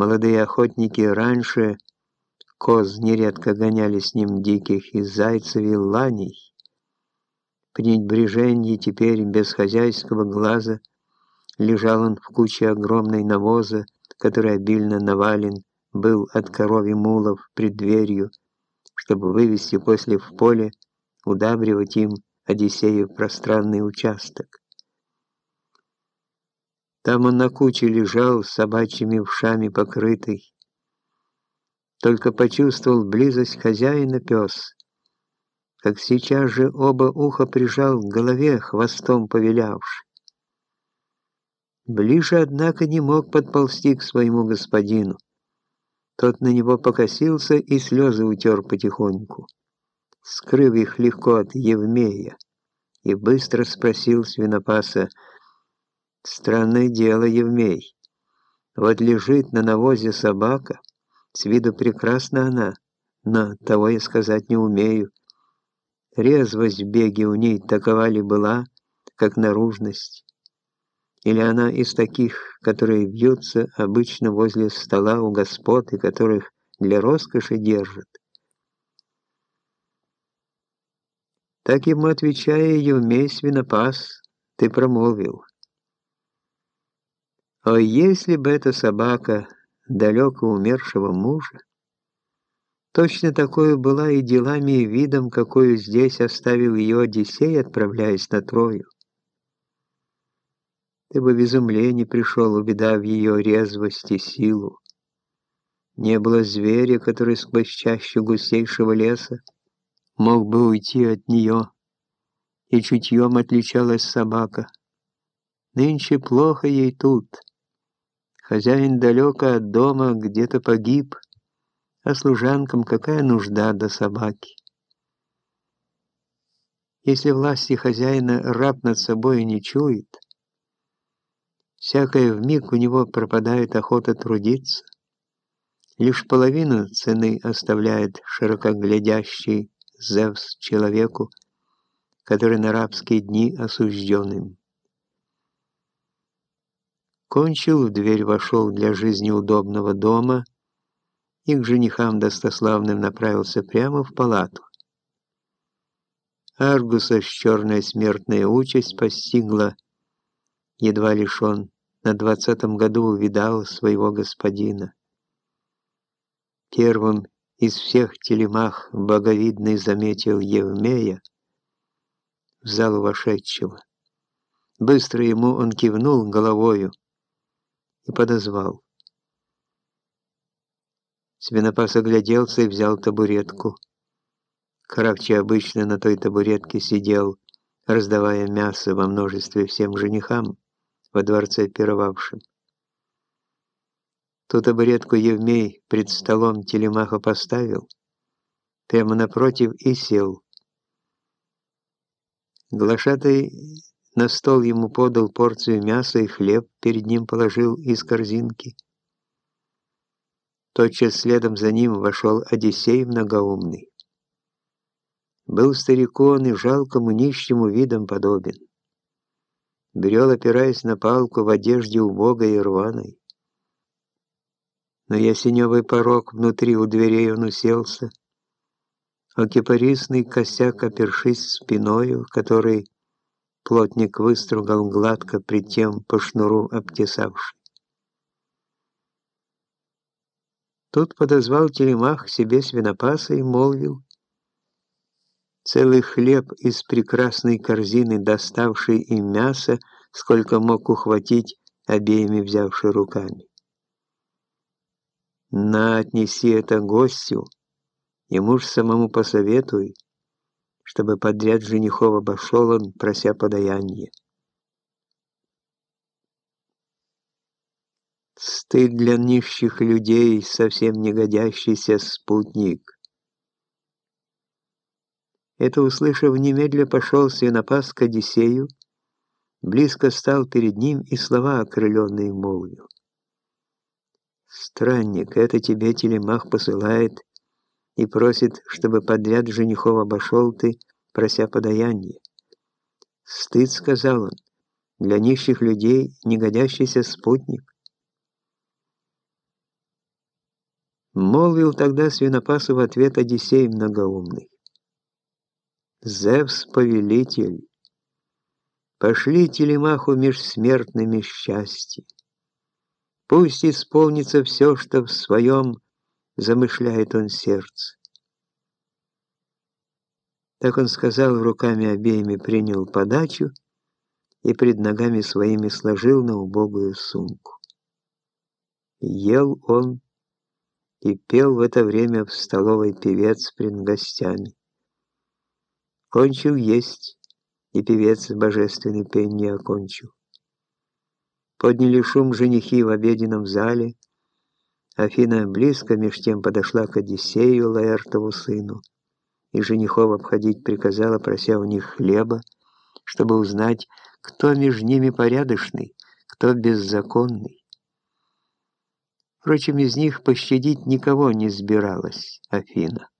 Молодые охотники раньше коз нередко гоняли с ним диких и зайцев и ланей. При небрежении теперь без хозяйского глаза лежал он в куче огромной навоза, который обильно навален был от коровьи мулов пред дверью, чтобы вывести после в поле, удабривать им Одиссею пространный участок. Там он на куче лежал, собачьими ушами покрытый. Только почувствовал близость хозяина пес, как сейчас же оба уха прижал к голове, хвостом повелявший. Ближе, однако, не мог подползти к своему господину. Тот на него покосился и слезы утер потихоньку, скрыв их легко от Евмея, и быстро спросил свинопаса, «Странное дело, Евмей, вот лежит на навозе собака, с виду прекрасна она, но того я сказать не умею. Резвость в беге у ней такова ли была, как наружность, или она из таких, которые вьются обычно возле стола у господ и которых для роскоши держат? Так ему отвечая Евмей свинопас, ты промолвил. О, если бы эта собака далеко умершего мужа, точно такой была и делами и видом, какую здесь оставил ее Одиссей, отправляясь на Трою. Ты бы в изумление пришел, увидав ее резвость и силу. Не было зверя, который сквозь чащу густейшего леса мог бы уйти от нее, и чутьем отличалась собака. Нынче плохо ей тут. Хозяин далеко от дома, где-то погиб, а служанкам какая нужда до собаки? Если власти хозяина раб над собой не чует, Всякое вмиг у него пропадает охота трудиться. Лишь половину цены оставляет широкоглядящий Зевс человеку, который на рабские дни осужденным. Кончил, в дверь вошел для жизни удобного дома и к женихам достославным направился прямо в палату. Аргуса с черная смертная участь постигла, едва лишь он на двадцатом году увидал своего господина. Первым из всех телемах боговидный заметил Евмея в зал вошедшего. Быстро ему он кивнул головою и подозвал. Свинопас огляделся и взял табуретку. Каракчи обычно на той табуретке сидел, раздавая мясо во множестве всем женихам во дворце пировавшим. Ту табуретку Евмей пред столом телемаха поставил, прямо напротив и сел. Глашатай на стол ему подал порцию мяса и хлеб перед ним положил из корзинки. Тотчас следом за ним вошел Одиссей многоумный. Был старику он и жалкому нищему видом подобен брел, опираясь на палку в одежде убогой и рваной. Но ясеневый порог внутри у дверей он уселся, а кипарисный косяк, опершись спиною, который плотник выстругал гладко, пред тем по шнуру обтесавший. Тут подозвал телемах к себе свинопаса и молвил, Целый хлеб из прекрасной корзины, доставший им мясо, сколько мог ухватить, обеими взявши руками. На, отнеси это гостю, ему ж самому посоветуй, чтобы подряд женихов обошел он, прося подаяние. Стыд для нищих людей, совсем не годящийся спутник. Это услышав, немедля пошел свинопас к Одиссею, близко стал перед ним и слова окрыленные молвил. «Странник, это тебе телемах посылает и просит, чтобы подряд женихов обошел ты, прося подаяние. Стыд, — сказал он, — для нищих людей негодящийся спутник. Молвил тогда свинопасу в ответ Одиссей многоумный. «Зевс, повелитель, пошли телемаху меж смертными счастье. Пусть исполнится все, что в своем замышляет он сердце. Так он сказал, руками обеими принял подачу и пред ногами своими сложил на убогую сумку. Ел он и пел в это время в столовой певец пред гостями. Кончил есть, и певец божественный пение окончил. Подняли шум женихи в обеденном зале. Афина близко меж тем подошла к Одиссею, Лаэртову сыну, и женихов обходить приказала, прося у них хлеба, чтобы узнать, кто между ними порядочный, кто беззаконный. Впрочем, из них пощадить никого не сбиралась Афина.